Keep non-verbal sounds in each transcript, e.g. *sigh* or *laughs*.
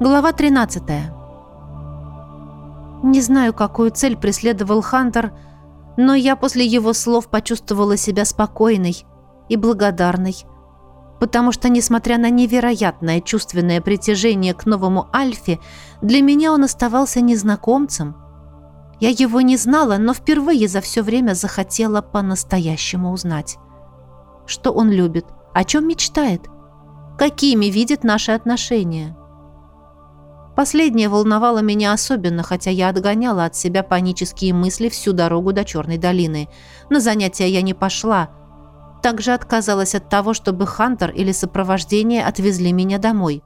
Глава 13. Не знаю, какую цель преследовал Хантер, но я после его слов почувствовала себя спокойной и благодарной, потому что, несмотря на невероятное чувственное притяжение к новому Альфе, для меня он оставался незнакомцем. Я его не знала, но впервые за все время захотела по-настоящему узнать. Что он любит, о чем мечтает, какими видит наши отношения. Последнее волновало меня особенно, хотя я отгоняла от себя панические мысли всю дорогу до Черной долины. На занятия я не пошла. Также отказалась от того, чтобы Хантер или сопровождение отвезли меня домой.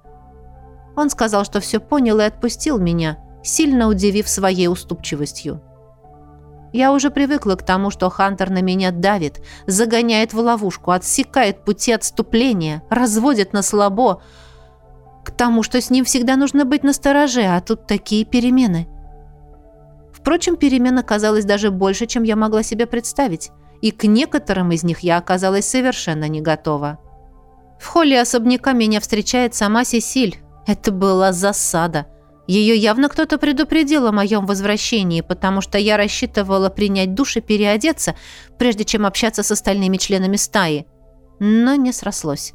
Он сказал, что все понял и отпустил меня, сильно удивив своей уступчивостью. Я уже привыкла к тому, что Хантер на меня давит, загоняет в ловушку, отсекает пути отступления, разводит на слабо, к тому, что с ним всегда нужно быть настороже, а тут такие перемены. Впрочем, перемен оказалось даже больше, чем я могла себе представить, и к некоторым из них я оказалась совершенно не готова. В холле особняка меня встречает сама Сесиль. Это была засада. Ее явно кто-то предупредил о моем возвращении, потому что я рассчитывала принять душ и переодеться, прежде чем общаться с остальными членами стаи. Но не срослось.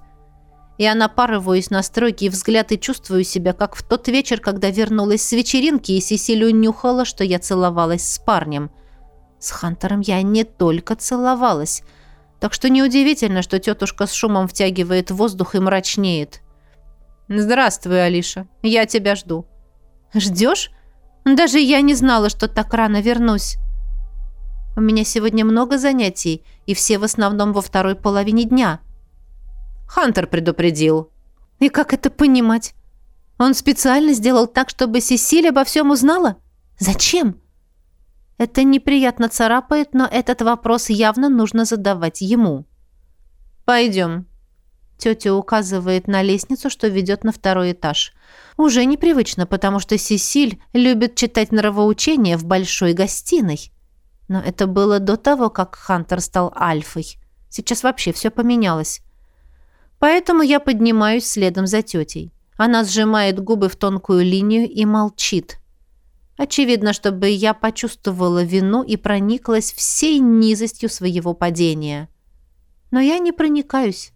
Я напарываюсь на строгий взгляд и чувствую себя, как в тот вечер, когда вернулась с вечеринки, и Сесилию нюхала, что я целовалась с парнем. С Хантером я не только целовалась. Так что неудивительно, что тетушка с шумом втягивает воздух и мрачнеет. «Здравствуй, Алиша. Я тебя жду». «Ждешь? Даже я не знала, что так рано вернусь». «У меня сегодня много занятий, и все в основном во второй половине дня». Хантер предупредил. И как это понимать? Он специально сделал так, чтобы Сесиль обо всем узнала? Зачем? Это неприятно царапает, но этот вопрос явно нужно задавать ему. «Пойдем». Тетя указывает на лестницу, что ведет на второй этаж. Уже непривычно, потому что Сесиль любит читать нравоучения в большой гостиной. Но это было до того, как Хантер стал альфой. Сейчас вообще все поменялось. Поэтому я поднимаюсь следом за тетей. Она сжимает губы в тонкую линию и молчит. Очевидно, чтобы я почувствовала вину и прониклась всей низостью своего падения. Но я не проникаюсь.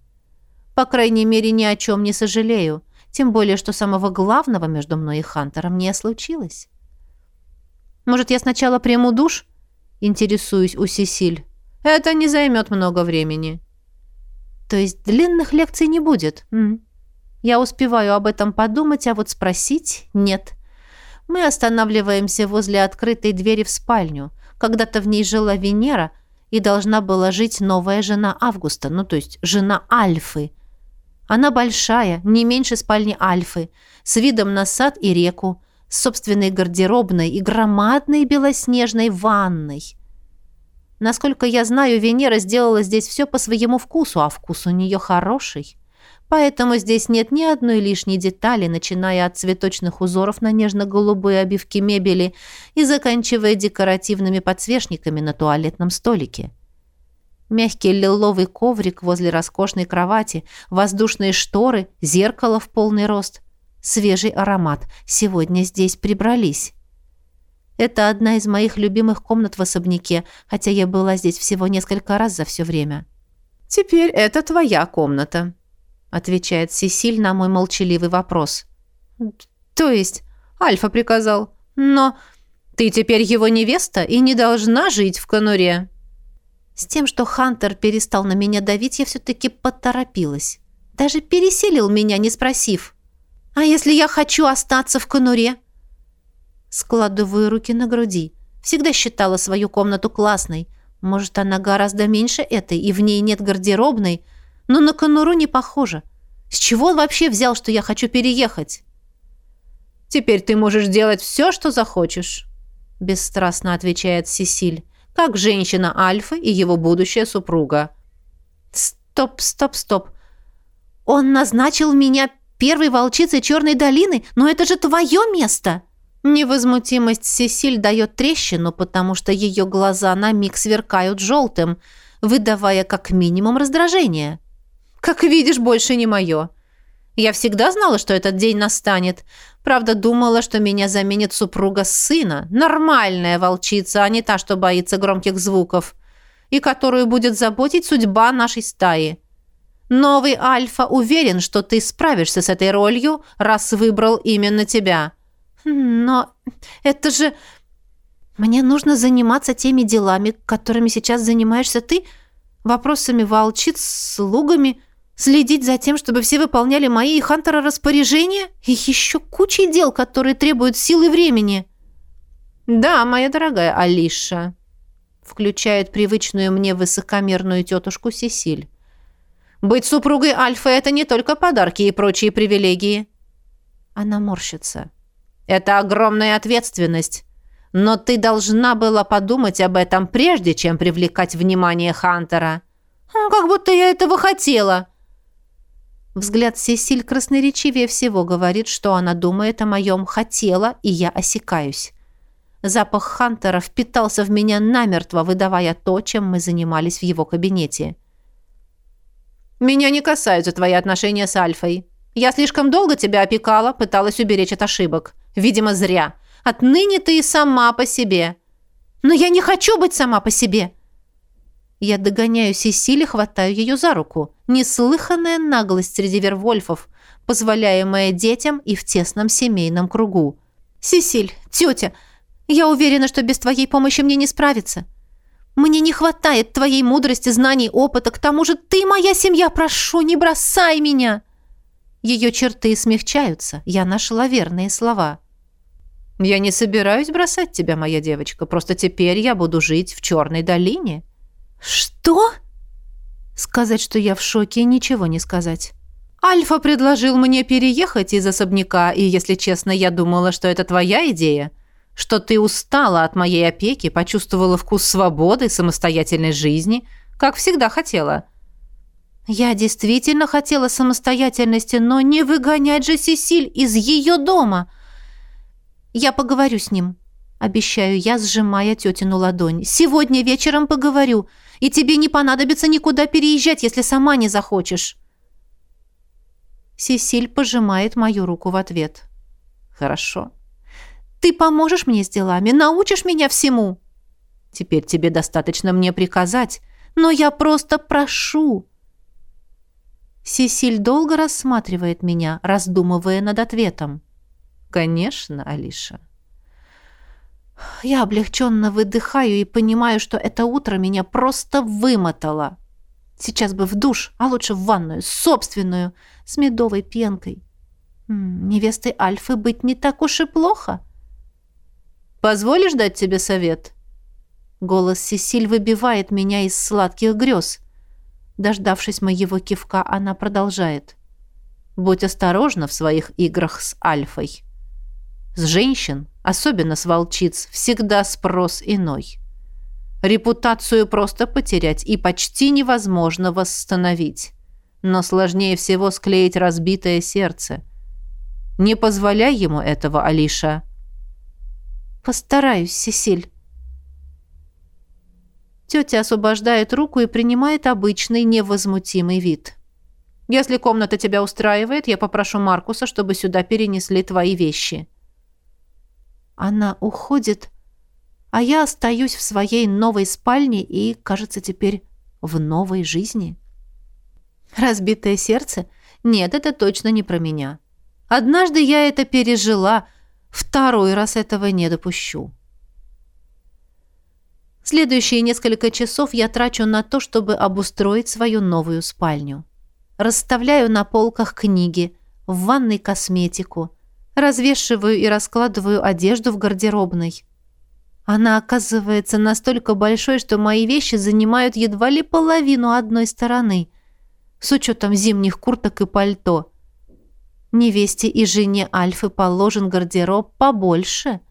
По крайней мере, ни о чем не сожалею. Тем более, что самого главного между мной и Хантером не случилось. Может, я сначала приму душ? Интересуюсь у Сесиль. Это не займет много времени. То есть длинных лекций не будет? -м. Я успеваю об этом подумать, а вот спросить нет. Мы останавливаемся возле открытой двери в спальню. Когда-то в ней жила Венера, и должна была жить новая жена Августа, ну то есть жена Альфы. Она большая, не меньше спальни Альфы, с видом на сад и реку, с собственной гардеробной и громадной белоснежной ванной. Насколько я знаю, Венера сделала здесь все по своему вкусу, а вкус у нее хороший. Поэтому здесь нет ни одной лишней детали, начиная от цветочных узоров на нежно-голубой обивке мебели и заканчивая декоративными подсвечниками на туалетном столике. Мягкий лиловый коврик возле роскошной кровати, воздушные шторы, зеркало в полный рост. Свежий аромат. Сегодня здесь прибрались. Это одна из моих любимых комнат в особняке, хотя я была здесь всего несколько раз за все время. «Теперь это твоя комната», — отвечает Сесиль на мой молчаливый вопрос. «То есть?» — Альфа приказал. «Но ты теперь его невеста и не должна жить в конуре». С тем, что Хантер перестал на меня давить, я все-таки поторопилась. Даже переселил меня, не спросив. «А если я хочу остаться в конуре?» Складываю руки на груди. Всегда считала свою комнату классной. Может, она гораздо меньше этой, и в ней нет гардеробной, но на конуру не похоже. С чего он вообще взял, что я хочу переехать? «Теперь ты можешь делать все, что захочешь», — бесстрастно отвечает Сесиль, как женщина Альфы и его будущая супруга. «Стоп, стоп, стоп. Он назначил меня первой волчицей Черной долины, но это же твое место!» Невозмутимость Сесиль дает трещину, потому что ее глаза на миг сверкают желтым, выдавая как минимум раздражение. «Как видишь, больше не мое. Я всегда знала, что этот день настанет. Правда, думала, что меня заменит супруга сына. Нормальная волчица, а не та, что боится громких звуков. И которую будет заботить судьба нашей стаи. Новый Альфа уверен, что ты справишься с этой ролью, раз выбрал именно тебя. Но это же... Мне нужно заниматься теми делами, которыми сейчас занимаешься ты, вопросами волчиц, слугами, следить за тем, чтобы все выполняли мои и Хантера распоряжения, и еще кучей дел, которые требуют сил и времени. Да, моя дорогая Алиша, включает привычную мне высокомерную тетушку Сесиль. Быть супругой Альфа – это не только подарки и прочие привилегии. Она морщится. Это огромная ответственность. Но ты должна была подумать об этом, прежде чем привлекать внимание Хантера. Как будто я этого хотела. Взгляд Сесиль красноречивее всего говорит, что она думает о моем «хотела», и я осекаюсь. Запах Хантера впитался в меня намертво, выдавая то, чем мы занимались в его кабинете. «Меня не касаются твои отношения с Альфой. Я слишком долго тебя опекала, пыталась уберечь от ошибок. Видимо, зря. Отныне ты и сама по себе. Но я не хочу быть сама по себе. Я догоняю Сесили, хватаю ее за руку. Неслыханная наглость среди вервольфов, позволяемая детям и в тесном семейном кругу. «Сесиль, тетя, я уверена, что без твоей помощи мне не справиться. Мне не хватает твоей мудрости, знаний, опыта. К тому же ты моя семья, прошу, не бросай меня!» Ее черты смягчаются. Я нашла верные слова. «Я не собираюсь бросать тебя, моя девочка. Просто теперь я буду жить в Черной долине». «Что?» Сказать, что я в шоке, ничего не сказать. «Альфа предложил мне переехать из особняка, и, если честно, я думала, что это твоя идея, что ты устала от моей опеки, почувствовала вкус свободы, самостоятельной жизни, как всегда хотела». «Я действительно хотела самостоятельности, но не выгонять же Сесиль из ее дома!» Я поговорю с ним. Обещаю я, сжимая тетину ладонь. Сегодня вечером поговорю, и тебе не понадобится никуда переезжать, если сама не захочешь. Сесиль пожимает мою руку в ответ. Хорошо. Ты поможешь мне с делами, научишь меня всему. Теперь тебе достаточно мне приказать, но я просто прошу. Сесиль долго рассматривает меня, раздумывая над ответом. «Конечно, Алиша». Я облегченно выдыхаю и понимаю, что это утро меня просто вымотало. Сейчас бы в душ, а лучше в ванную, собственную, с медовой пенкой. М невестой Альфы быть не так уж и плохо. «Позволишь дать тебе совет?» Голос Сесиль выбивает меня из сладких грез. Дождавшись моего кивка, она продолжает. «Будь осторожна в своих играх с Альфой». С женщин, особенно с волчиц, всегда спрос иной. Репутацию просто потерять и почти невозможно восстановить. Но сложнее всего склеить разбитое сердце. Не позволяй ему этого, Алиша. Постараюсь, Сесиль. Тетя освобождает руку и принимает обычный невозмутимый вид. Если комната тебя устраивает, я попрошу Маркуса, чтобы сюда перенесли твои вещи. Она уходит, а я остаюсь в своей новой спальне и, кажется, теперь в новой жизни. Разбитое сердце? Нет, это точно не про меня. Однажды я это пережила, второй раз этого не допущу. Следующие несколько часов я трачу на то, чтобы обустроить свою новую спальню. Расставляю на полках книги, в ванной косметику – Развешиваю и раскладываю одежду в гардеробной. Она оказывается настолько большой, что мои вещи занимают едва ли половину одной стороны, с учетом зимних курток и пальто. Невесте и жене Альфы положен гардероб побольше.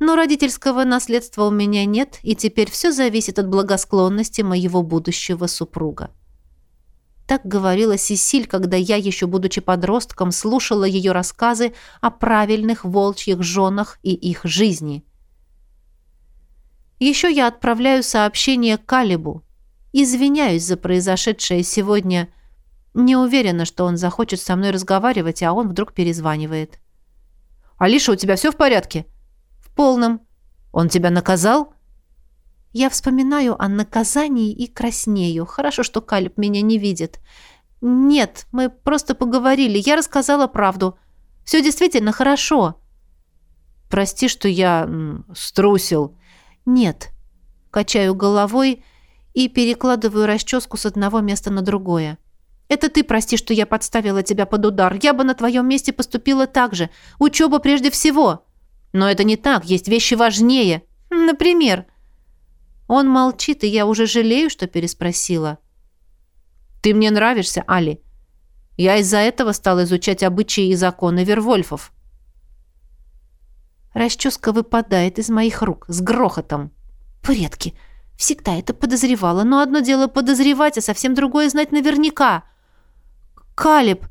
Но родительского наследства у меня нет, и теперь все зависит от благосклонности моего будущего супруга. Так говорила Сесиль, когда я, еще будучи подростком, слушала ее рассказы о правильных волчьих женах и их жизни. Еще я отправляю сообщение Калибу. Извиняюсь за произошедшее сегодня. Не уверена, что он захочет со мной разговаривать, а он вдруг перезванивает. «Алиша, у тебя все в порядке?» «В полном». «Он тебя наказал?» Я вспоминаю о наказании и краснею. Хорошо, что Калиб меня не видит. Нет, мы просто поговорили. Я рассказала правду. Все действительно хорошо. Прости, что я струсил. Нет. Качаю головой и перекладываю расческу с одного места на другое. Это ты прости, что я подставила тебя под удар. Я бы на твоем месте поступила так же. Учеба прежде всего. Но это не так. Есть вещи важнее. Например... Он молчит, и я уже жалею, что переспросила. «Ты мне нравишься, Али. Я из-за этого стал изучать обычаи и законы Вервольфов». Расческа выпадает из моих рук с грохотом. «Предки!» Всегда это подозревала, но одно дело подозревать, а совсем другое знать наверняка. «Калеб,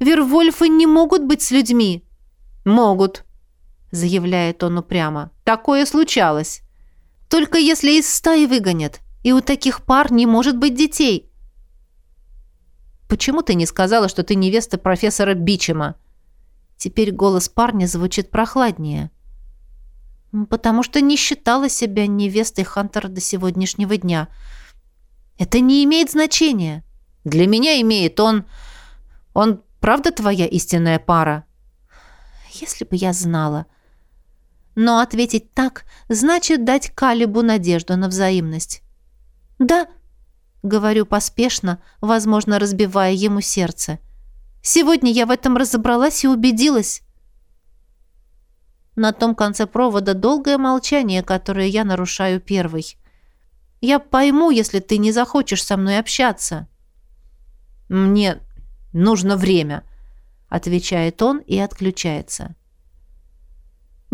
Вервольфы не могут быть с людьми!» «Могут», — заявляет он упрямо. «Такое случалось!» Только если из стаи выгонят. И у таких пар не может быть детей. Почему ты не сказала, что ты невеста профессора Бичема? Теперь голос парня звучит прохладнее. Потому что не считала себя невестой Хантера до сегодняшнего дня. Это не имеет значения. Для меня имеет. Он... Он правда твоя истинная пара? Если бы я знала. Но ответить так значит дать Калибу надежду на взаимность. «Да», — говорю поспешно, возможно, разбивая ему сердце. «Сегодня я в этом разобралась и убедилась». На том конце провода долгое молчание, которое я нарушаю первой. «Я пойму, если ты не захочешь со мной общаться». «Мне нужно время», — отвечает он и отключается.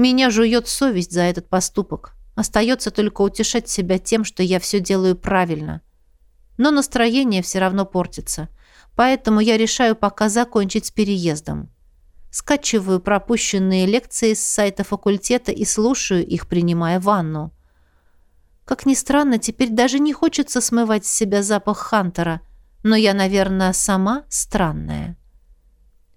Меня жует совесть за этот поступок. Остается только утешать себя тем, что я все делаю правильно. Но настроение все равно портится. Поэтому я решаю пока закончить с переездом. Скачиваю пропущенные лекции с сайта факультета и слушаю их, принимая ванну. Как ни странно, теперь даже не хочется смывать с себя запах Хантера, но я, наверное, сама странная.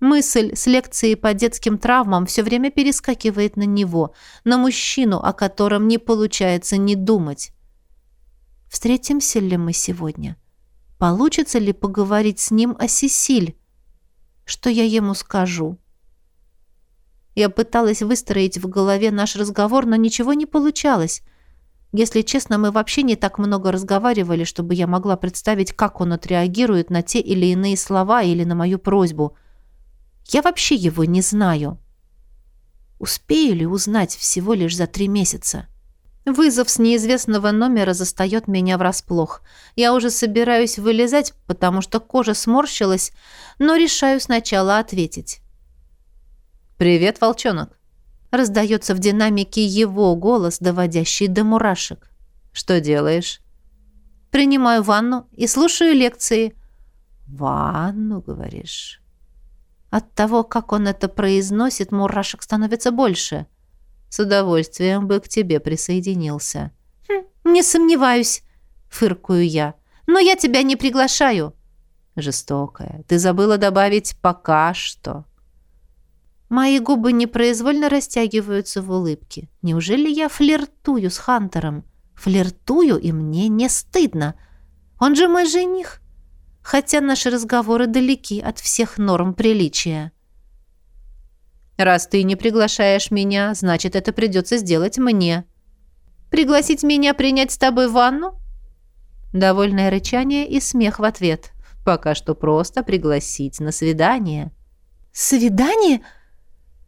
Мысль с лекцией по детским травмам все время перескакивает на него, на мужчину, о котором не получается не думать. Встретимся ли мы сегодня? Получится ли поговорить с ним о Сесиль? Что я ему скажу? Я пыталась выстроить в голове наш разговор, но ничего не получалось. Если честно, мы вообще не так много разговаривали, чтобы я могла представить, как он отреагирует на те или иные слова или на мою просьбу. Я вообще его не знаю. Успею ли узнать всего лишь за три месяца? Вызов с неизвестного номера застает меня врасплох. Я уже собираюсь вылезать, потому что кожа сморщилась, но решаю сначала ответить. «Привет, волчонок!» Раздается в динамике его голос, доводящий до мурашек. «Что делаешь?» «Принимаю ванну и слушаю лекции». «Ванну, говоришь?» От того, как он это произносит, мурашек становится больше. С удовольствием бы к тебе присоединился. Хм, «Не сомневаюсь», — фыркую я. «Но я тебя не приглашаю». «Жестокая, ты забыла добавить «пока что». Мои губы непроизвольно растягиваются в улыбке. Неужели я флиртую с Хантером? Флиртую, и мне не стыдно. Он же мой жених хотя наши разговоры далеки от всех норм приличия. «Раз ты не приглашаешь меня, значит, это придется сделать мне». «Пригласить меня принять с тобой ванну?» Довольное рычание и смех в ответ. «Пока что просто пригласить на свидание». «Свидание?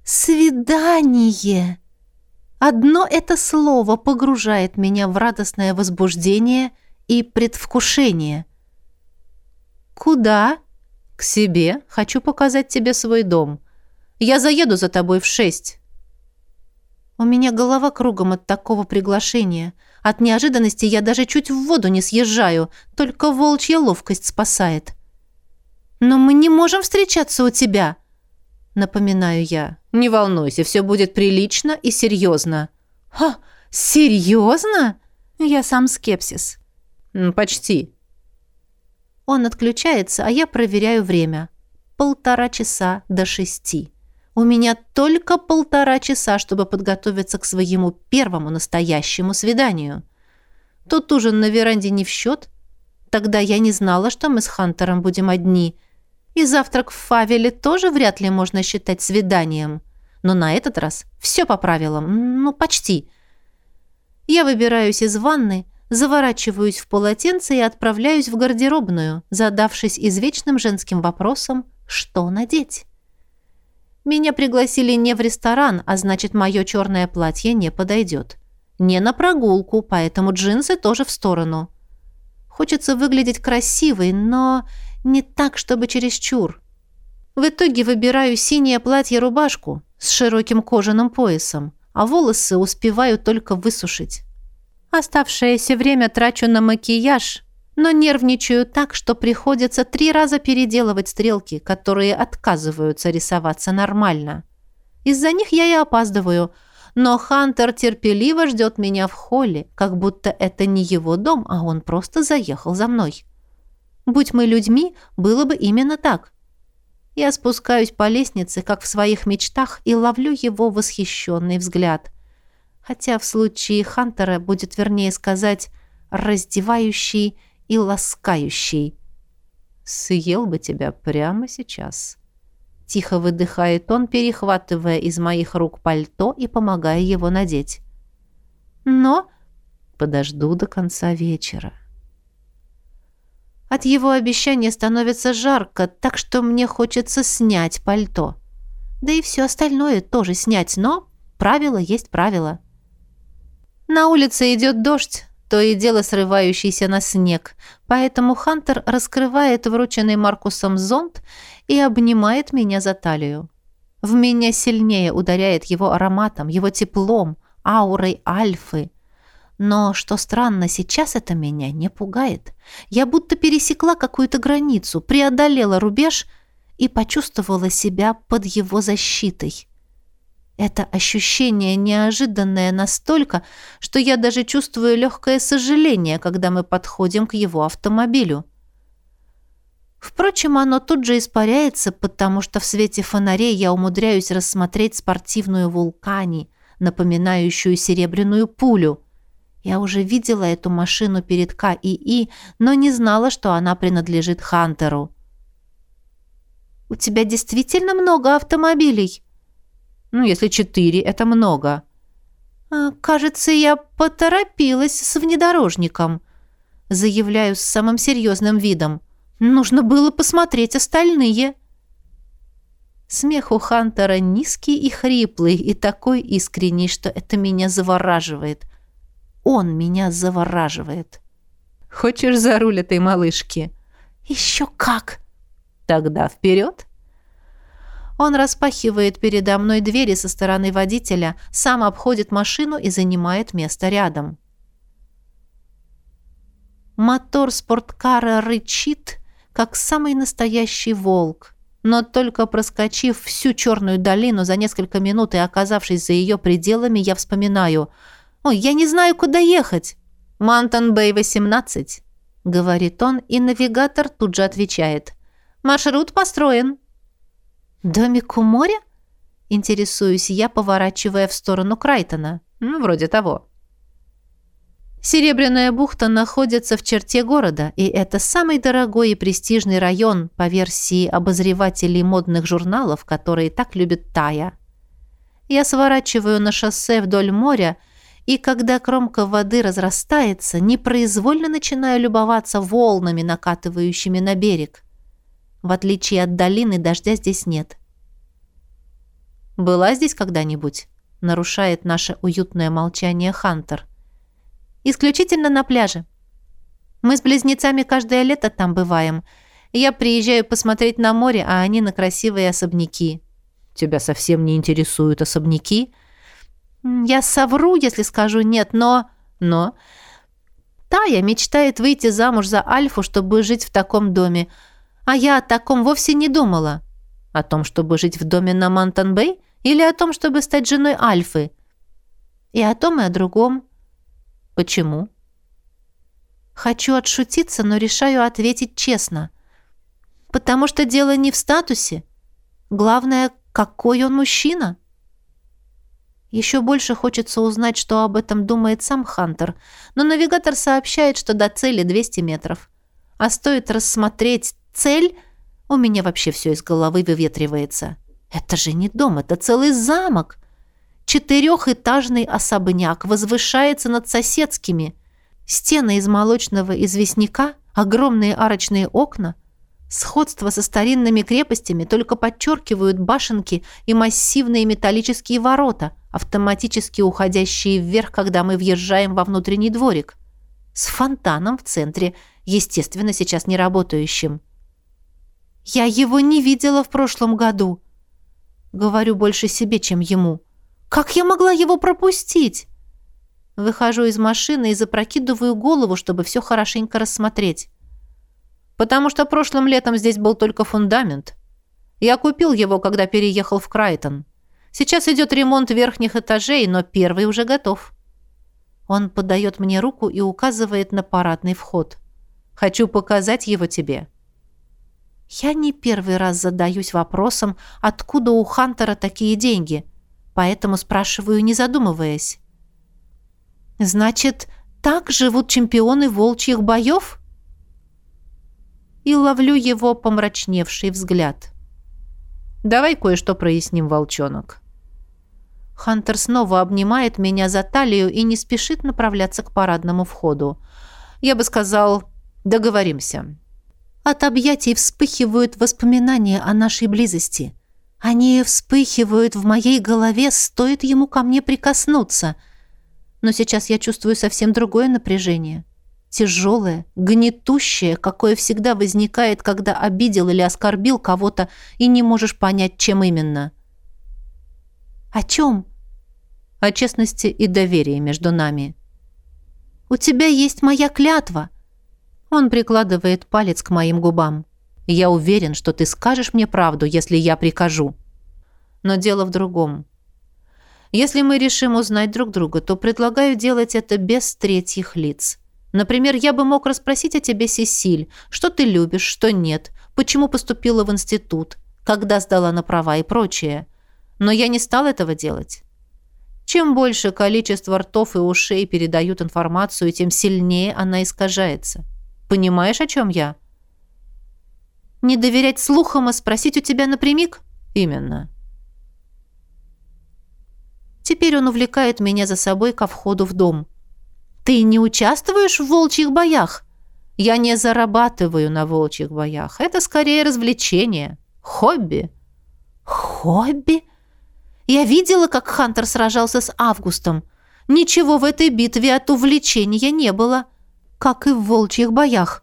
Свидание!» Одно это слово погружает меня в радостное возбуждение и предвкушение – «Куда?» «К себе. Хочу показать тебе свой дом. Я заеду за тобой в шесть». У меня голова кругом от такого приглашения. От неожиданности я даже чуть в воду не съезжаю, только волчья ловкость спасает. «Но мы не можем встречаться у тебя», — напоминаю я. «Не волнуйся, все будет прилично и серьезно». «Ха, серьезно?» Я сам скепсис. «Почти отключается, а я проверяю время. Полтора часа до шести. У меня только полтора часа, чтобы подготовиться к своему первому настоящему свиданию. Тот ужин на веранде не в счет. Тогда я не знала, что мы с Хантером будем одни. И завтрак в Фавеле тоже вряд ли можно считать свиданием. Но на этот раз все по правилам. Ну, почти. Я выбираюсь из ванны, заворачиваюсь в полотенце и отправляюсь в гардеробную, задавшись извечным женским вопросом «что надеть?». Меня пригласили не в ресторан, а значит, мое черное платье не подойдет. Не на прогулку, поэтому джинсы тоже в сторону. Хочется выглядеть красивой, но не так, чтобы чересчур. В итоге выбираю синее платье-рубашку с широким кожаным поясом, а волосы успеваю только высушить. Оставшееся время трачу на макияж, но нервничаю так, что приходится три раза переделывать стрелки, которые отказываются рисоваться нормально. Из-за них я и опаздываю, но Хантер терпеливо ждет меня в холле, как будто это не его дом, а он просто заехал за мной. Будь мы людьми, было бы именно так. Я спускаюсь по лестнице, как в своих мечтах, и ловлю его восхищенный взгляд хотя в случае Хантера будет вернее сказать «раздевающий и ласкающий». «Съел бы тебя прямо сейчас». Тихо выдыхает он, перехватывая из моих рук пальто и помогая его надеть. «Но...» «Подожду до конца вечера». От его обещания становится жарко, так что мне хочется снять пальто. Да и все остальное тоже снять, но правило есть правило. На улице идет дождь, то и дело срывающийся на снег, поэтому Хантер раскрывает врученный Маркусом зонт и обнимает меня за талию. В меня сильнее ударяет его ароматом, его теплом, аурой альфы. Но, что странно, сейчас это меня не пугает. Я будто пересекла какую-то границу, преодолела рубеж и почувствовала себя под его защитой. Это ощущение неожиданное настолько, что я даже чувствую легкое сожаление, когда мы подходим к его автомобилю. Впрочем, оно тут же испаряется, потому что в свете фонарей я умудряюсь рассмотреть спортивную вулкани, напоминающую серебряную пулю. Я уже видела эту машину перед КИИ, но не знала, что она принадлежит Хантеру. «У тебя действительно много автомобилей?» Ну, если четыре, это много. А, кажется, я поторопилась с внедорожником. Заявляю с самым серьезным видом. Нужно было посмотреть остальные. Смех у Хантера низкий и хриплый, и такой искренний, что это меня завораживает. Он меня завораживает. Хочешь за руль этой малышки? Еще как! Тогда вперед! Он распахивает передо мной двери со стороны водителя, сам обходит машину и занимает место рядом. Мотор спорткара рычит, как самый настоящий волк. Но только проскочив всю черную долину за несколько минут и оказавшись за ее пределами, я вспоминаю. «Ой, я не знаю, куда ехать!» «Мантон-Бэй, 18», — говорит он, и навигатор тут же отвечает. «Маршрут построен». «Домик у моря?» — интересуюсь я, поворачивая в сторону Крайтона. «Ну, вроде того». Серебряная бухта находится в черте города, и это самый дорогой и престижный район по версии обозревателей модных журналов, которые так любят Тая. Я сворачиваю на шоссе вдоль моря, и когда кромка воды разрастается, непроизвольно начинаю любоваться волнами, накатывающими на берег. В отличие от долины, дождя здесь нет. «Была здесь когда-нибудь?» — нарушает наше уютное молчание Хантер. «Исключительно на пляже. Мы с близнецами каждое лето там бываем. Я приезжаю посмотреть на море, а они на красивые особняки». «Тебя совсем не интересуют особняки?» «Я совру, если скажу нет, но...» «Но...» Тая мечтает выйти замуж за Альфу, чтобы жить в таком доме. А я о таком вовсе не думала. О том, чтобы жить в доме на Мантон-Бэй? Или о том, чтобы стать женой Альфы? И о том, и о другом. Почему? Хочу отшутиться, но решаю ответить честно. Потому что дело не в статусе. Главное, какой он мужчина. Еще больше хочется узнать, что об этом думает сам Хантер, но навигатор сообщает, что до цели 200 метров. А стоит рассмотреть цель, у меня вообще все из головы выветривается. Это же не дом, это целый замок. Четырехэтажный особняк возвышается над соседскими. Стены из молочного известняка, огромные арочные окна. Сходство со старинными крепостями только подчеркивают башенки и массивные металлические ворота, автоматически уходящие вверх, когда мы въезжаем во внутренний дворик. С фонтаном в центре, естественно, сейчас не работающим. «Я его не видела в прошлом году», Говорю больше себе, чем ему. Как я могла его пропустить? Выхожу из машины и запрокидываю голову, чтобы все хорошенько рассмотреть. Потому что прошлым летом здесь был только фундамент. Я купил его, когда переехал в Крайтон. Сейчас идет ремонт верхних этажей, но первый уже готов. Он подает мне руку и указывает на парадный вход. Хочу показать его тебе. Я не первый раз задаюсь вопросом, откуда у Хантера такие деньги, поэтому спрашиваю, не задумываясь. «Значит, так живут чемпионы волчьих боев?» И ловлю его помрачневший взгляд. «Давай кое-что проясним, волчонок». Хантер снова обнимает меня за талию и не спешит направляться к парадному входу. Я бы сказал, договоримся. От объятий вспыхивают воспоминания о нашей близости. Они вспыхивают в моей голове, стоит ему ко мне прикоснуться. Но сейчас я чувствую совсем другое напряжение. Тяжелое, гнетущее, какое всегда возникает, когда обидел или оскорбил кого-то и не можешь понять, чем именно. «О чем?» «О честности и доверии между нами». «У тебя есть моя клятва», он прикладывает палец к моим губам. «Я уверен, что ты скажешь мне правду, если я прикажу». Но дело в другом. Если мы решим узнать друг друга, то предлагаю делать это без третьих лиц. Например, я бы мог расспросить о тебе, Сесиль, что ты любишь, что нет, почему поступила в институт, когда сдала на права и прочее. Но я не стал этого делать. Чем больше количество ртов и ушей передают информацию, тем сильнее она искажается. Понимаешь, о чем я?» «Не доверять слухам, а спросить у тебя напрямик?» «Именно». Теперь он увлекает меня за собой ко входу в дом. «Ты не участвуешь в волчьих боях?» «Я не зарабатываю на волчьих боях. Это скорее развлечение. Хобби». «Хобби?» Я видела, как Хантер сражался с Августом. Ничего в этой битве от увлечения не было как и в волчьих боях.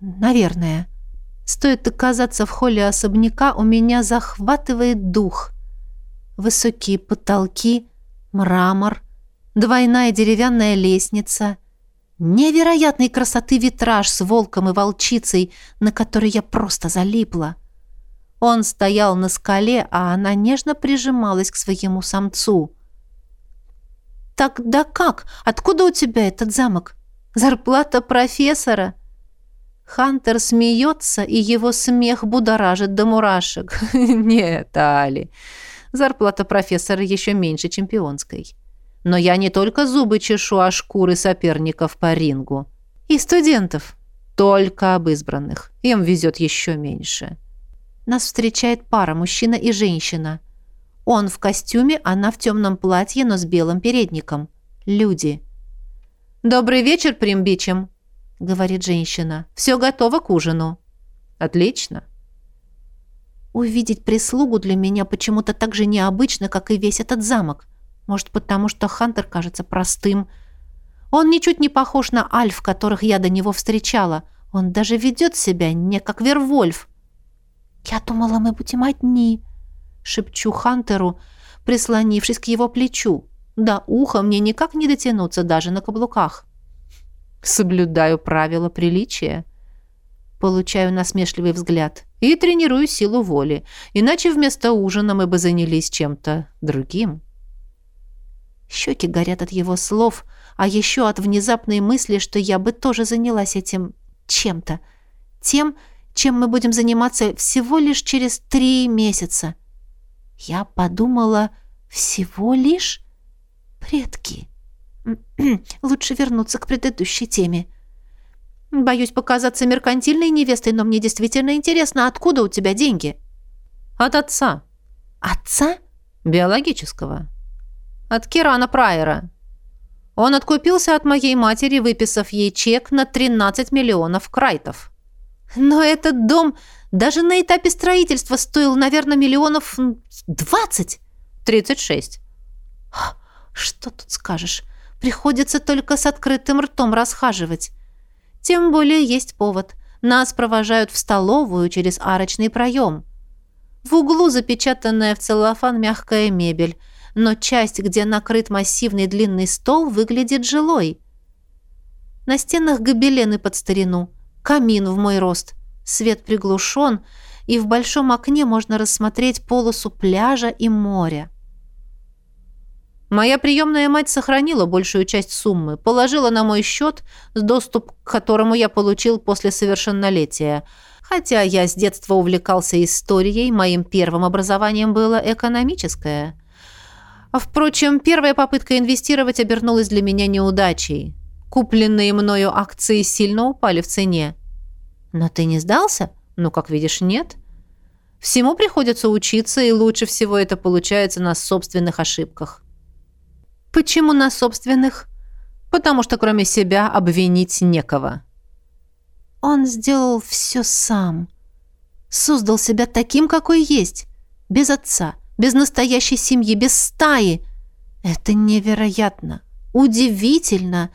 Наверное. Стоит оказаться в холле особняка, у меня захватывает дух. Высокие потолки, мрамор, двойная деревянная лестница, невероятной красоты витраж с волком и волчицей, на который я просто залипла. Он стоял на скале, а она нежно прижималась к своему самцу. «Так да как? Откуда у тебя этот замок? Зарплата профессора. Хантер смеется, и его смех будоражит до мурашек. *laughs* Нет, Али, зарплата профессора еще меньше чемпионской. Но я не только зубы чешу, а шкуры соперников по рингу. И студентов. Только об избранных. Им везет еще меньше. Нас встречает пара, мужчина и женщина. Он в костюме, она в темном платье, но с белым передником. Люди. «Добрый вечер, Примбичем», — говорит женщина. «Все готово к ужину». «Отлично». Увидеть прислугу для меня почему-то так же необычно, как и весь этот замок. Может, потому что Хантер кажется простым. Он ничуть не похож на альф, которых я до него встречала. Он даже ведет себя не как Вервольф. «Я думала, мы будем одни», — шепчу Хантеру, прислонившись к его плечу. До уха мне никак не дотянуться даже на каблуках. Соблюдаю правила приличия. Получаю насмешливый взгляд. И тренирую силу воли. Иначе вместо ужина мы бы занялись чем-то другим. Щеки горят от его слов, а еще от внезапной мысли, что я бы тоже занялась этим чем-то. Тем, чем мы будем заниматься всего лишь через три месяца. Я подумала, всего лишь предки. *clears throat* Лучше вернуться к предыдущей теме. Боюсь показаться меркантильной невестой, но мне действительно интересно, откуда у тебя деньги? От отца. Отца? Биологического. От Кирана Прайера. Он откупился от моей матери, выписав ей чек на 13 миллионов крайтов. Но этот дом даже на этапе строительства стоил, наверное, миллионов 20. 36. Что тут скажешь? Приходится только с открытым ртом расхаживать. Тем более есть повод. Нас провожают в столовую через арочный проем. В углу запечатанная в целлофан мягкая мебель, но часть, где накрыт массивный длинный стол, выглядит жилой. На стенах гобелены под старину, камин в мой рост, свет приглушен, и в большом окне можно рассмотреть полосу пляжа и моря. Моя приемная мать сохранила большую часть суммы, положила на мой счет, доступ к которому я получил после совершеннолетия. Хотя я с детства увлекался историей, моим первым образованием было экономическое. Впрочем, первая попытка инвестировать обернулась для меня неудачей. Купленные мною акции сильно упали в цене. Но ты не сдался? Ну, как видишь, нет. Всему приходится учиться, и лучше всего это получается на собственных ошибках. Почему на собственных? Потому что кроме себя обвинить некого. Он сделал все сам. Создал себя таким, какой есть. Без отца, без настоящей семьи, без стаи. Это невероятно, удивительно.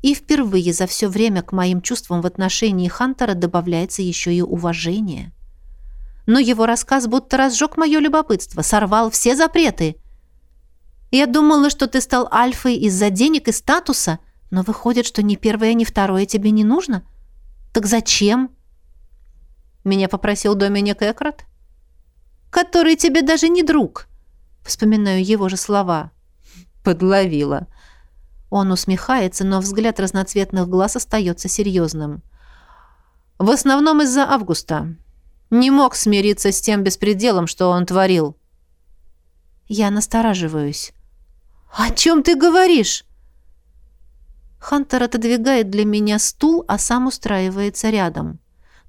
И впервые за все время к моим чувствам в отношении Хантера добавляется еще и уважение. Но его рассказ будто разжег мое любопытство, сорвал все запреты — я думала, что ты стал альфой из-за денег и статуса, но выходит, что ни первое, ни второе тебе не нужно. Так зачем? Меня попросил Доминик Экрат, который тебе даже не друг. Вспоминаю его же слова. Подловила. Он усмехается, но взгляд разноцветных глаз остается серьезным. В основном из-за Августа. Не мог смириться с тем беспределом, что он творил. Я настораживаюсь. «О чем ты говоришь?» Хантер отодвигает для меня стул, а сам устраивается рядом.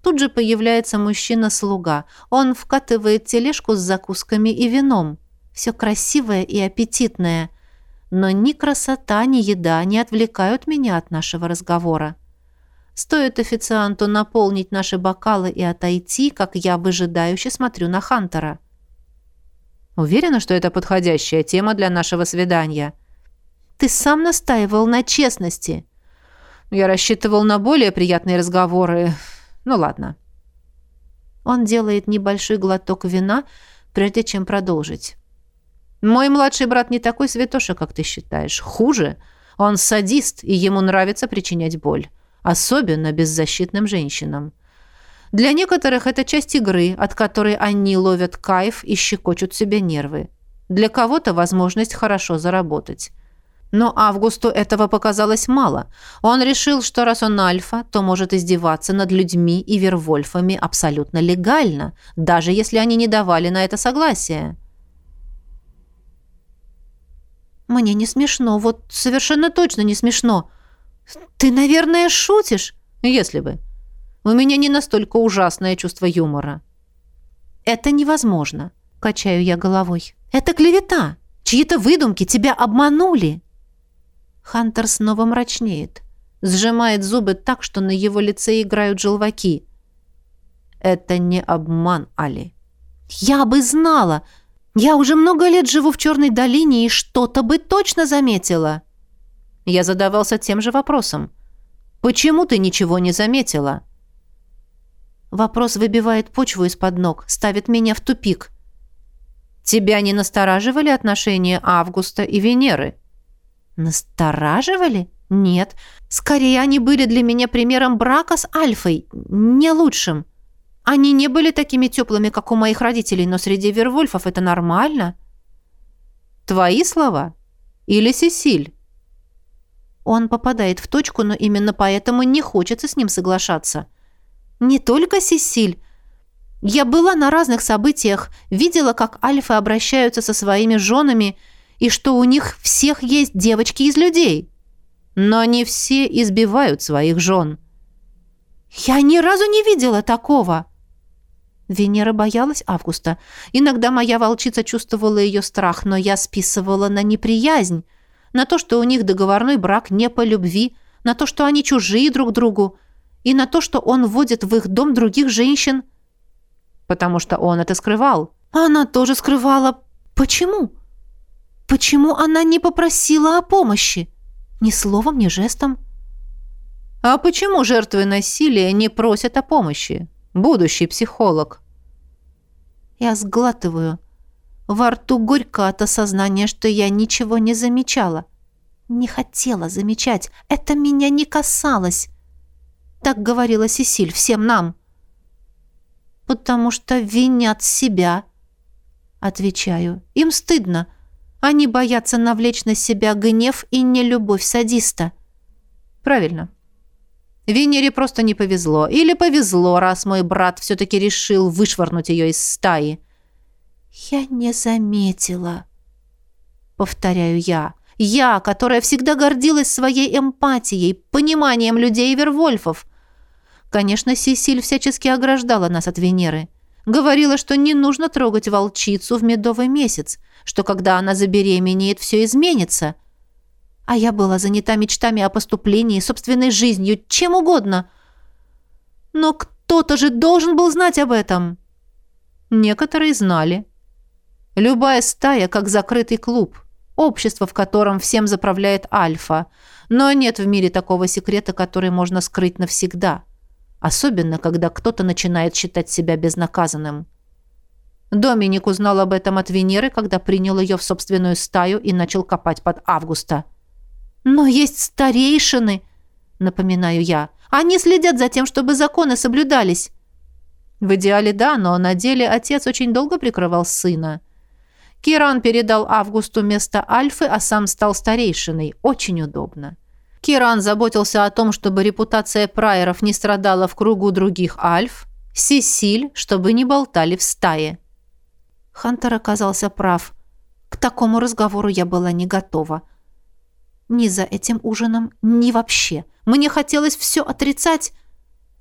Тут же появляется мужчина-слуга. Он вкатывает тележку с закусками и вином. Все красивое и аппетитное. Но ни красота, ни еда не отвлекают меня от нашего разговора. Стоит официанту наполнить наши бокалы и отойти, как я выжидающе смотрю на Хантера. Уверена, что это подходящая тема для нашего свидания. Ты сам настаивал на честности. Я рассчитывал на более приятные разговоры. Ну ладно. Он делает небольшой глоток вина, прежде чем продолжить. Мой младший брат не такой святоша, как ты считаешь. Хуже. Он садист, и ему нравится причинять боль. Особенно беззащитным женщинам. Для некоторых это часть игры, от которой они ловят кайф и щекочут себе нервы. Для кого-то возможность хорошо заработать. Но Августу этого показалось мало. Он решил, что раз он альфа, то может издеваться над людьми и вервольфами абсолютно легально, даже если они не давали на это согласия. «Мне не смешно, вот совершенно точно не смешно. Ты, наверное, шутишь?» «Если бы. У меня не настолько ужасное чувство юмора. Это невозможно, качаю я головой. Это клевета. Чьи-то выдумки тебя обманули. Хантер снова мрачнеет. Сжимает зубы так, что на его лице играют желваки. Это не обман, Али. Я бы знала. Я уже много лет живу в Черной долине и что-то бы точно заметила. Я задавался тем же вопросом. Почему ты ничего не заметила? Вопрос выбивает почву из-под ног, ставит меня в тупик. Тебя не настораживали отношения Августа и Венеры? Настораживали? Нет. Скорее, они были для меня примером брака с Альфой, не лучшим. Они не были такими теплыми, как у моих родителей, но среди Вервольфов это нормально. Твои слова? Или Сесиль? Он попадает в точку, но именно поэтому не хочется с ним соглашаться. Не только Сесиль. Я была на разных событиях, видела, как альфы обращаются со своими женами и что у них всех есть девочки из людей. Но не все избивают своих жен. Я ни разу не видела такого. Венера боялась Августа. Иногда моя волчица чувствовала ее страх, но я списывала на неприязнь, на то, что у них договорной брак не по любви, на то, что они чужие друг другу, и на то, что он вводит в их дом других женщин. Потому что он это скрывал. Она тоже скрывала. Почему? Почему она не попросила о помощи? Ни словом, ни жестом. А почему жертвы насилия не просят о помощи? Будущий психолог. Я сглатываю. Во рту горько от осознания, что я ничего не замечала. Не хотела замечать. Это меня не касалось. Так говорила Сесиль всем нам. Потому что винят себя. Отвечаю. Им стыдно. Они боятся навлечь на себя гнев и нелюбовь садиста. Правильно. Венере просто не повезло. Или повезло, раз мой брат все-таки решил вышвырнуть ее из стаи. «Я не заметила», — повторяю я. «Я, которая всегда гордилась своей эмпатией, пониманием людей вервольфов». Конечно, Сесиль всячески ограждала нас от Венеры. Говорила, что не нужно трогать волчицу в медовый месяц, что когда она забеременеет, все изменится. А я была занята мечтами о поступлении, собственной жизнью, чем угодно. Но кто-то же должен был знать об этом. Некоторые знали. Любая стая, как закрытый клуб, общество, в котором всем заправляет альфа. Но нет в мире такого секрета, который можно скрыть навсегда. Особенно, когда кто-то начинает считать себя безнаказанным. Доминик узнал об этом от Венеры, когда принял ее в собственную стаю и начал копать под Августа. «Но есть старейшины», — напоминаю я. «Они следят за тем, чтобы законы соблюдались». В идеале да, но на деле отец очень долго прикрывал сына. Киран передал Августу место Альфы, а сам стал старейшиной. Очень удобно. Киран заботился о том, чтобы репутация прайеров не страдала в кругу других Альф, Сесиль, чтобы не болтали в стае. Хантер оказался прав. К такому разговору я была не готова. Ни за этим ужином, ни вообще. Мне хотелось все отрицать,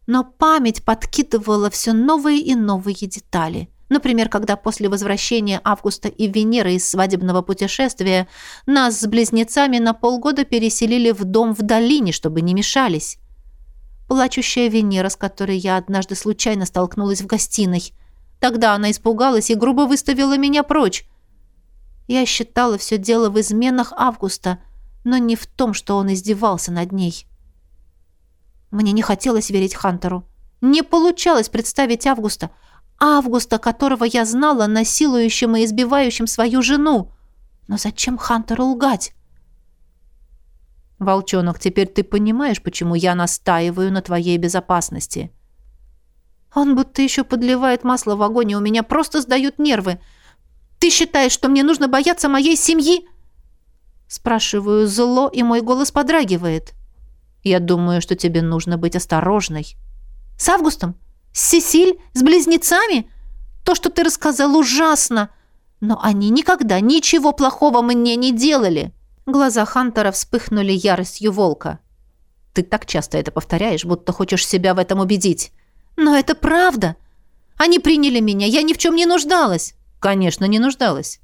но память подкидывала все новые и новые детали. Например, когда после возвращения Августа и Венеры из свадебного путешествия нас с близнецами на полгода переселили в дом в долине, чтобы не мешались. Плачущая Венера, с которой я однажды случайно столкнулась в гостиной. Тогда она испугалась и грубо выставила меня прочь. Я считала все дело в изменах Августа, но не в том, что он издевался над ней. Мне не хотелось верить Хантеру. Не получалось представить Августа — Августа, которого я знала, насилующим и избивающим свою жену. Но зачем Хантеру лгать? Волчонок, теперь ты понимаешь, почему я настаиваю на твоей безопасности. Он будто еще подливает масло в огонь, и у меня просто сдают нервы. Ты считаешь, что мне нужно бояться моей семьи? Спрашиваю зло, и мой голос подрагивает. Я думаю, что тебе нужно быть осторожной. С Августом? Сесиль? С близнецами? То, что ты рассказал, ужасно. Но они никогда ничего плохого мне не делали. Глаза Хантера вспыхнули яростью волка. Ты так часто это повторяешь, будто хочешь себя в этом убедить. Но это правда. Они приняли меня, я ни в чем не нуждалась. Конечно, не нуждалась.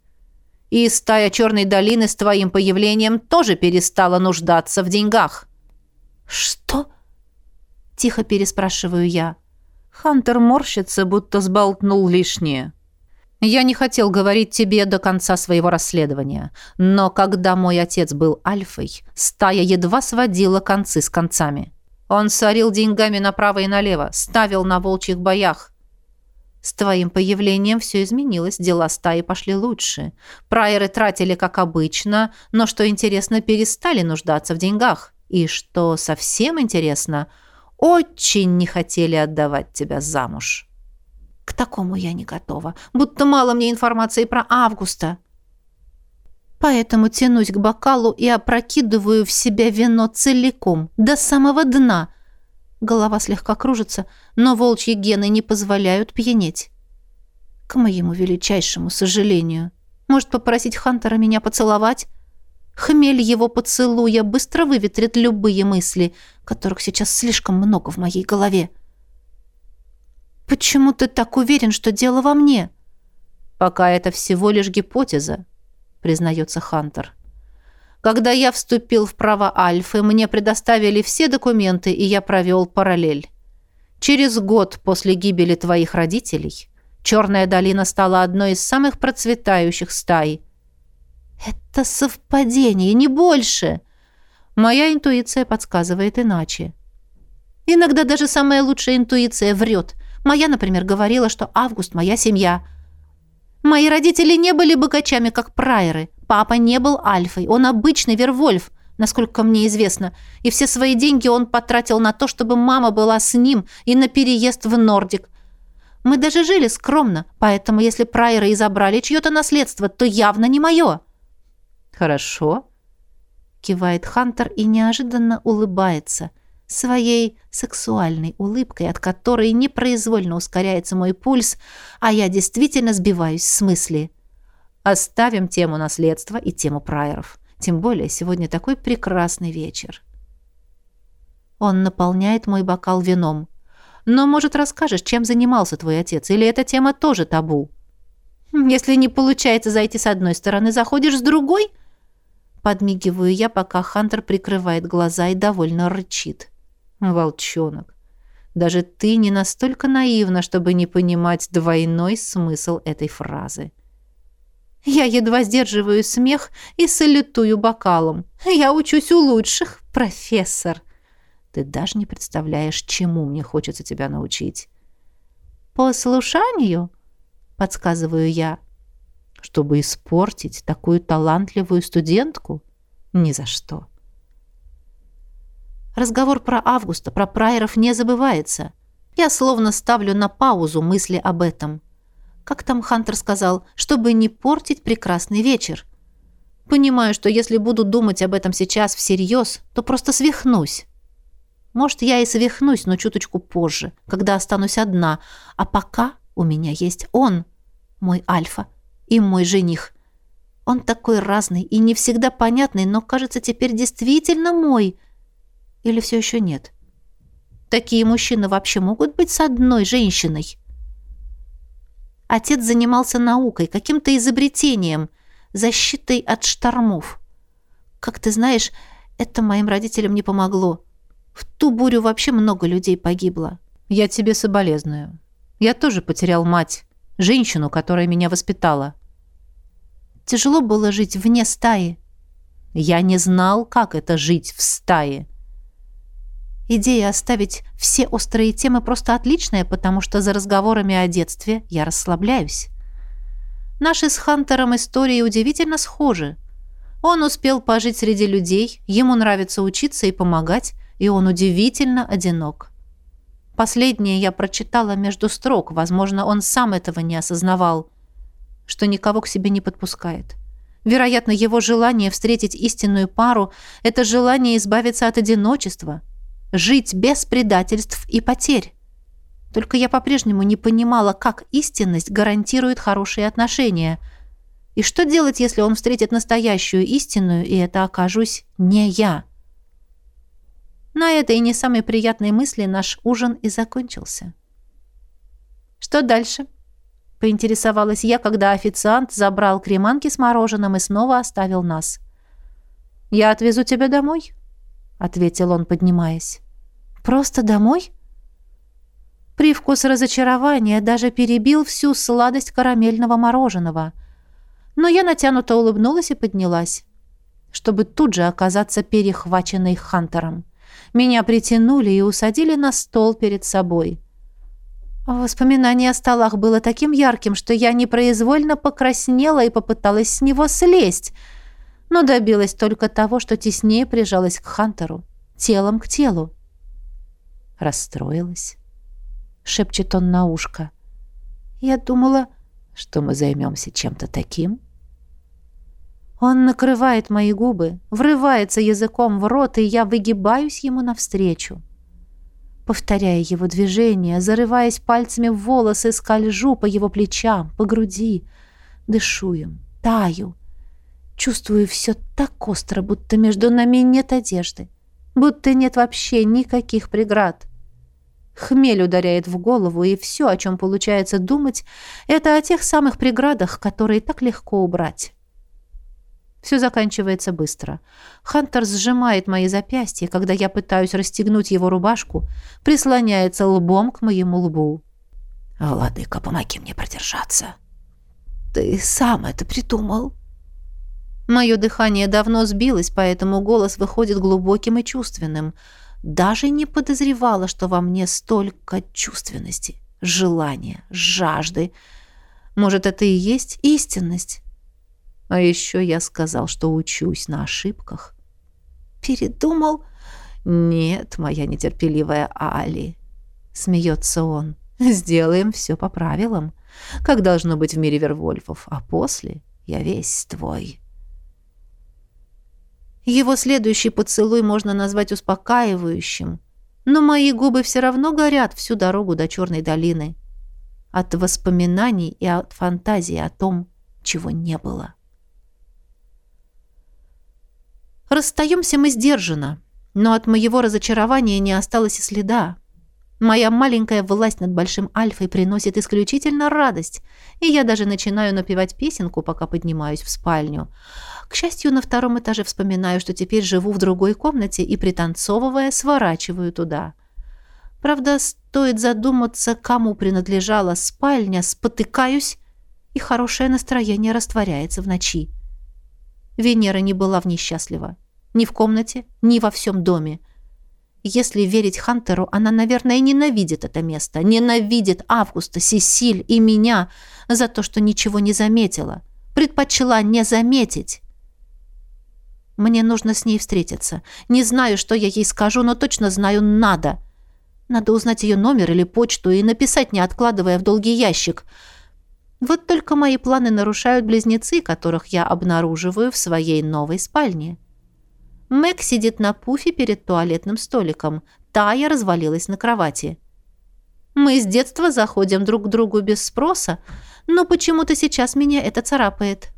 И стая Черной долины с твоим появлением тоже перестала нуждаться в деньгах. Что? Тихо переспрашиваю я. Хантер морщится, будто сболтнул лишнее. Я не хотел говорить тебе до конца своего расследования, но когда мой отец был альфой, стая едва сводила концы с концами. Он сорил деньгами направо и налево, ставил на волчьих боях. С твоим появлением все изменилось, дела стаи пошли лучше. Прайеры тратили, как обычно, но, что интересно, перестали нуждаться в деньгах. И что совсем интересно – очень не хотели отдавать тебя замуж. К такому я не готова. Будто мало мне информации про Августа. Поэтому тянусь к бокалу и опрокидываю в себя вино целиком, до самого дна. Голова слегка кружится, но волчьи гены не позволяют пьянеть. К моему величайшему сожалению. Может попросить Хантера меня поцеловать? Хмель его поцелуя быстро выветрит любые мысли, которых сейчас слишком много в моей голове. «Почему ты так уверен, что дело во мне?» «Пока это всего лишь гипотеза», признается Хантер. Когда я вступил в право Альфы, мне предоставили все документы, и я провел параллель. Через год после гибели твоих родителей Черная долина стала одной из самых процветающих стай. Это совпадение, не больше. Моя интуиция подсказывает иначе. Иногда даже самая лучшая интуиция врет. Моя, например, говорила, что Август – моя семья – Мои родители не были богачами, как прайеры. Папа не был альфой, он обычный Вервольф, насколько мне известно, и все свои деньги он потратил на то, чтобы мама была с ним и на переезд в Нордик. Мы даже жили скромно, поэтому если прайеры и забрали чье-то наследство, то явно не мое». «Хорошо», — кивает Хантер и неожиданно улыбается — своей сексуальной улыбкой, от которой непроизвольно ускоряется мой пульс, а я действительно сбиваюсь с мысли. Оставим тему наследства и тему прайеров. Тем более сегодня такой прекрасный вечер. Он наполняет мой бокал вином. Но, может, расскажешь, чем занимался твой отец, или эта тема тоже табу? Если не получается зайти с одной стороны, заходишь с другой? Подмигиваю я, пока Хантер прикрывает глаза и довольно рычит. Волчонок, даже ты не настолько наивна, чтобы не понимать двойной смысл этой фразы. Я едва сдерживаю смех и салютую бокалом. Я учусь у лучших, профессор. Ты даже не представляешь, чему мне хочется тебя научить. Послушанию, подсказываю я. Чтобы испортить такую талантливую студентку? Ни за что. Разговор про Августа, про прайеров не забывается. Я словно ставлю на паузу мысли об этом. Как там Хантер сказал, чтобы не портить прекрасный вечер. Понимаю, что если буду думать об этом сейчас всерьез, то просто свихнусь. Может, я и свихнусь, но чуточку позже, когда останусь одна. А пока у меня есть он, мой Альфа, и мой жених. Он такой разный и не всегда понятный, но, кажется, теперь действительно мой – или все еще нет? Такие мужчины вообще могут быть с одной женщиной? Отец занимался наукой, каким-то изобретением, защитой от штормов. Как ты знаешь, это моим родителям не помогло. В ту бурю вообще много людей погибло. Я тебе соболезную. Я тоже потерял мать, женщину, которая меня воспитала. Тяжело было жить вне стаи. Я не знал, как это жить в стае. Идея оставить все острые темы просто отличная, потому что за разговорами о детстве я расслабляюсь. Наши с Хантером истории удивительно схожи. Он успел пожить среди людей, ему нравится учиться и помогать, и он удивительно одинок. Последнее я прочитала между строк, возможно, он сам этого не осознавал, что никого к себе не подпускает. Вероятно, его желание встретить истинную пару – это желание избавиться от одиночества – жить без предательств и потерь. Только я по-прежнему не понимала, как истинность гарантирует хорошие отношения. И что делать, если он встретит настоящую истинную, и это окажусь не я? На этой не самой приятной мысли наш ужин и закончился. «Что дальше?» — поинтересовалась я, когда официант забрал креманки с мороженым и снова оставил нас. «Я отвезу тебя домой», — ответил он, поднимаясь. Просто домой? Привкус разочарования даже перебил всю сладость карамельного мороженого. Но я натянуто улыбнулась и поднялась, чтобы тут же оказаться перехваченной Хантером. Меня притянули и усадили на стол перед собой. Воспоминание о столах было таким ярким, что я непроизвольно покраснела и попыталась с него слезть, но добилась только того, что теснее прижалась к Хантеру, телом к телу. Расстроилась. Шепчет он на ушко. Я думала, что мы займемся чем-то таким. Он накрывает мои губы, врывается языком в рот, и я выгибаюсь ему навстречу. Повторяя его движения, зарываясь пальцами в волосы, скольжу по его плечам, по груди, дышу им, таю. Чувствую все так остро, будто между нами нет одежды, будто нет вообще никаких преград. Хмель ударяет в голову, и все, о чем получается думать, это о тех самых преградах, которые так легко убрать. Все заканчивается быстро. Хантер сжимает мои запястья, когда я пытаюсь расстегнуть его рубашку, прислоняется лбом к моему лбу. «Владыка, помоги мне продержаться». «Ты сам это придумал». Мое дыхание давно сбилось, поэтому голос выходит глубоким и чувственным. Даже не подозревала, что во мне столько чувственности, желания, жажды. Может, это и есть истинность? А еще я сказал, что учусь на ошибках. Передумал? Нет, моя нетерпеливая Али. Смеется он. Сделаем все по правилам, как должно быть в мире Вервольфов, а после я весь твой. Его следующий поцелуй можно назвать успокаивающим, но мои губы все равно горят всю дорогу до Черной долины. От воспоминаний и от фантазии о том, чего не было. Расстаемся мы сдержанно, но от моего разочарования не осталось и следа. Моя маленькая власть над Большим Альфой приносит исключительно радость, и я даже начинаю напевать песенку, пока поднимаюсь в спальню. К счастью, на втором этаже вспоминаю, что теперь живу в другой комнате и, пританцовывая, сворачиваю туда. Правда, стоит задуматься, кому принадлежала спальня, спотыкаюсь, и хорошее настроение растворяется в ночи. Венера не была в несчастлива. Ни в комнате, ни во всем доме. Если верить Хантеру, она, наверное, ненавидит это место. Ненавидит Августа, Сесиль и меня за то, что ничего не заметила. Предпочла не заметить. Мне нужно с ней встретиться. Не знаю, что я ей скажу, но точно знаю, надо. Надо узнать ее номер или почту и написать, не откладывая в долгий ящик. Вот только мои планы нарушают близнецы, которых я обнаруживаю в своей новой спальне. Мэг сидит на пуфе перед туалетным столиком. Тая развалилась на кровати. Мы с детства заходим друг к другу без спроса, но почему-то сейчас меня это царапает.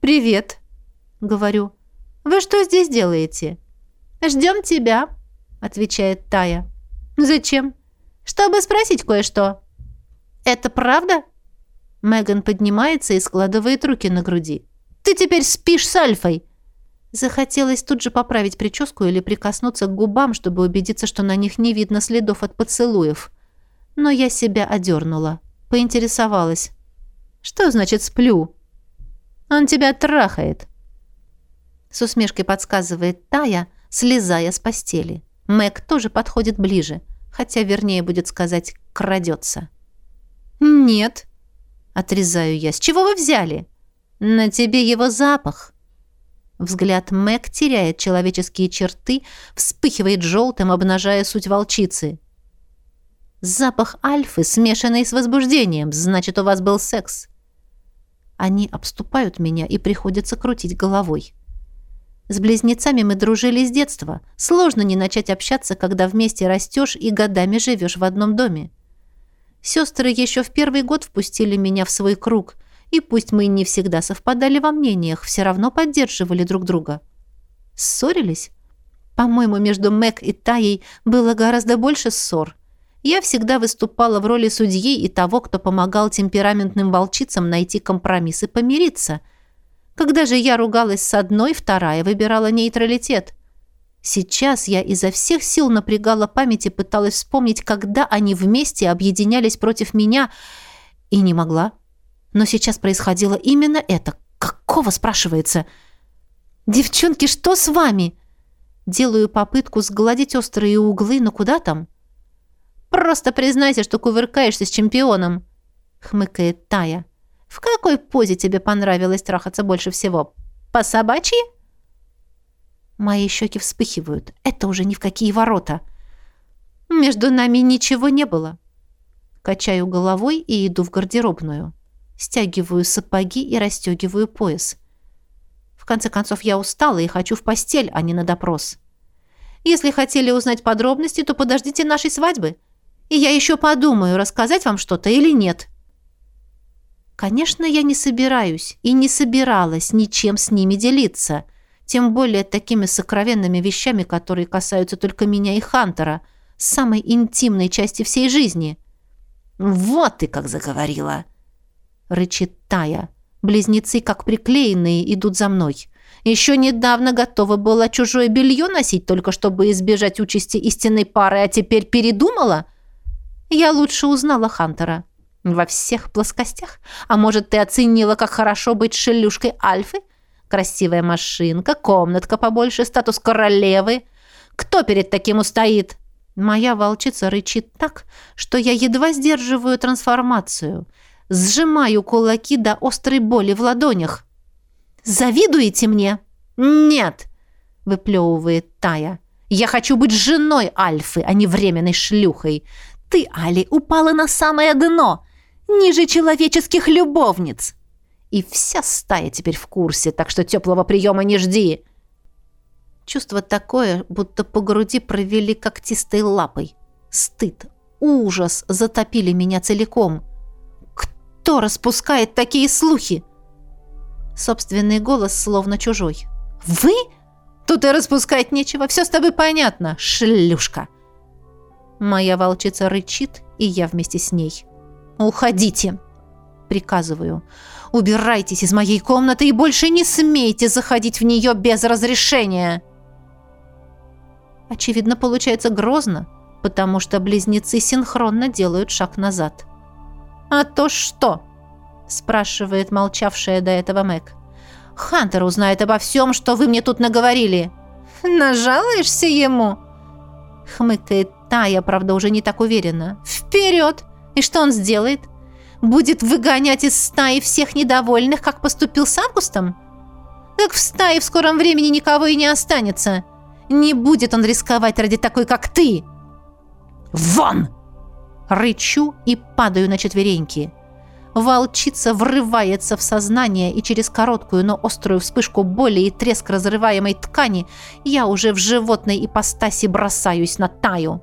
«Привет», — говорю. «Вы что здесь делаете?» «Ждем тебя», — отвечает Тая. «Зачем?» «Чтобы спросить кое-что». «Это правда?» Меган поднимается и складывает руки на груди. «Ты теперь спишь с Альфой!» Захотелось тут же поправить прическу или прикоснуться к губам, чтобы убедиться, что на них не видно следов от поцелуев. Но я себя одернула. Поинтересовалась. «Что значит сплю?» «Он тебя трахает». С усмешкой подсказывает Тая, слезая с постели. Мэг тоже подходит ближе, хотя, вернее, будет сказать, крадется. «Нет», — отрезаю я. «С чего вы взяли?» «На тебе его запах», Взгляд Мэг теряет человеческие черты, вспыхивает желтым, обнажая суть волчицы. Запах альфы, смешанный с возбуждением, значит, у вас был секс. Они обступают меня и приходится крутить головой. С близнецами мы дружили с детства. Сложно не начать общаться, когда вместе растешь и годами живешь в одном доме. Сестры еще в первый год впустили меня в свой круг, и пусть мы не всегда совпадали во мнениях, все равно поддерживали друг друга. Ссорились? По-моему, между Мэг и Таей было гораздо больше ссор. Я всегда выступала в роли судьи и того, кто помогал темпераментным волчицам найти компромисс и помириться. Когда же я ругалась с одной, вторая выбирала нейтралитет. Сейчас я изо всех сил напрягала память и пыталась вспомнить, когда они вместе объединялись против меня, и не могла. Но сейчас происходило именно это. Какого, спрашивается? «Девчонки, что с вами?» Делаю попытку сгладить острые углы, но куда там? «Просто признайся, что кувыркаешься с чемпионом», — хмыкает Тая. «В какой позе тебе понравилось трахаться больше всего? По собачьи?» Мои щеки вспыхивают. Это уже ни в какие ворота. Между нами ничего не было. Качаю головой и иду в гардеробную стягиваю сапоги и расстегиваю пояс. В конце концов, я устала и хочу в постель, а не на допрос. Если хотели узнать подробности, то подождите нашей свадьбы. И я еще подумаю, рассказать вам что-то или нет. Конечно, я не собираюсь и не собиралась ничем с ними делиться, тем более такими сокровенными вещами, которые касаются только меня и Хантера, самой интимной части всей жизни. «Вот ты как заговорила!» — рычит Тая. Близнецы, как приклеенные, идут за мной. Еще недавно готова была чужое белье носить, только чтобы избежать участи истинной пары, а теперь передумала? Я лучше узнала Хантера. Во всех плоскостях. А может, ты оценила, как хорошо быть шелюшкой Альфы? Красивая машинка, комнатка побольше, статус королевы. Кто перед таким устоит? Моя волчица рычит так, что я едва сдерживаю трансформацию. Сжимаю кулаки до острой боли в ладонях. «Завидуете мне?» «Нет!» — выплевывает Тая. «Я хочу быть женой Альфы, а не временной шлюхой. Ты, Али, упала на самое дно, ниже человеческих любовниц!» И вся стая теперь в курсе, так что теплого приема не жди. Чувство такое, будто по груди провели когтистой лапой. Стыд, ужас затопили меня целиком. Кто распускает такие слухи? Собственный голос словно чужой. «Вы? Тут и распускать нечего, все с тобой понятно, шлюшка!» Моя волчица рычит, и я вместе с ней. «Уходите!» Приказываю. «Убирайтесь из моей комнаты и больше не смейте заходить в нее без разрешения!» Очевидно, получается грозно, потому что близнецы синхронно делают шаг назад. «А то что?» спрашивает молчавшая до этого Мэг. «Хантер узнает обо всем, что вы мне тут наговорили». «Нажалуешься ему?» Хмыкает Тая, правда, уже не так уверенно. «Вперед! И что он сделает? Будет выгонять из стаи всех недовольных, как поступил с Августом? Так в стае в скором времени никого и не останется. Не будет он рисковать ради такой, как ты!» «Вон!» Рычу и падаю на четвереньки. Волчица врывается в сознание, и через короткую, но острую вспышку боли и треск разрываемой ткани я уже в животной ипостаси бросаюсь на Таю.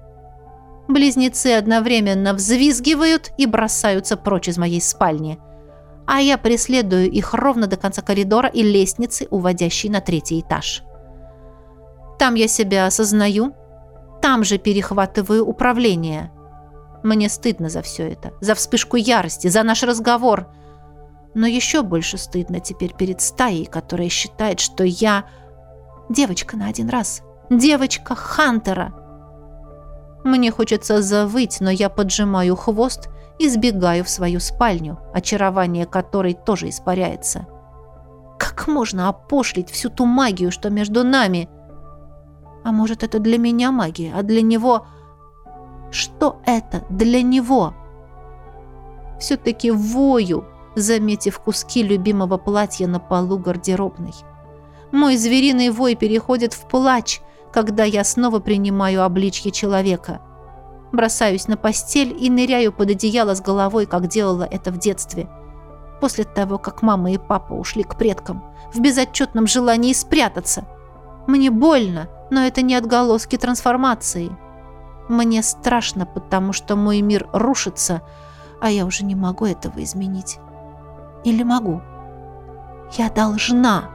Близнецы одновременно взвизгивают и бросаются прочь из моей спальни. А я преследую их ровно до конца коридора и лестницы, уводящей на третий этаж. Там я себя осознаю, там же перехватываю управление – мне стыдно за все это, за вспышку ярости, за наш разговор. Но еще больше стыдно теперь перед стаей, которая считает, что я девочка на один раз. Девочка Хантера. Мне хочется завыть, но я поджимаю хвост и сбегаю в свою спальню, очарование которой тоже испаряется. Как можно опошлить всю ту магию, что между нами? А может, это для меня магия, а для него... Что это для него? Все-таки вою, заметив куски любимого платья на полу гардеробной. Мой звериный вой переходит в плач, когда я снова принимаю обличье человека. Бросаюсь на постель и ныряю под одеяло с головой, как делала это в детстве. После того, как мама и папа ушли к предкам, в безотчетном желании спрятаться. Мне больно, но это не отголоски трансформации. Мне страшно, потому что мой мир рушится, а я уже не могу этого изменить. Или могу? Я должна